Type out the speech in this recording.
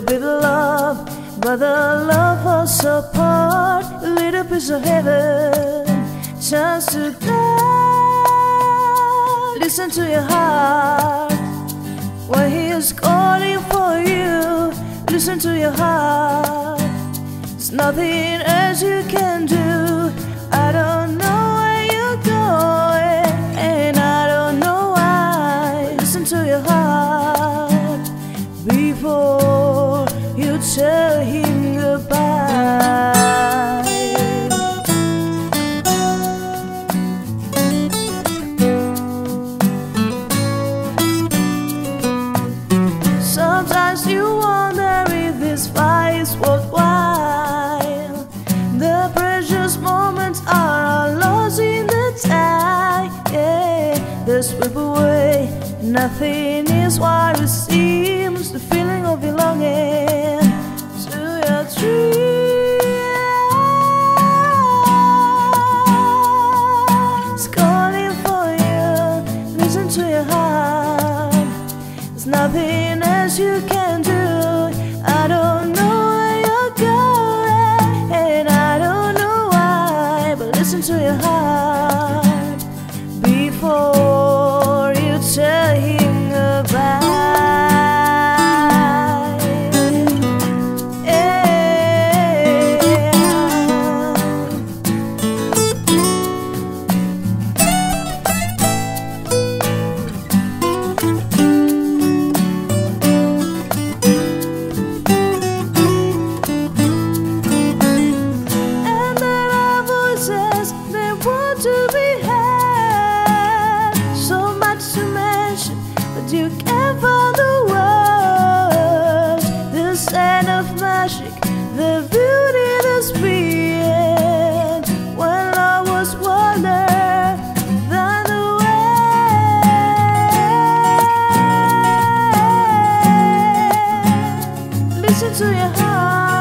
little bit of love, but the love falls apart. A little piece of heaven turns to God. Listen to your heart when He is calling for you. Listen to your heart. There's nothing else you can do. Tell him goodbye. Sometimes you wonder if this fight is worthwhile. The precious moments are lost in the tide. Yeah, they slip away. Nothing is what it seems. The feeling of belonging your heart. There's nothing else you can of magic, the beauty that's being when I was wondering. Listen to your heart.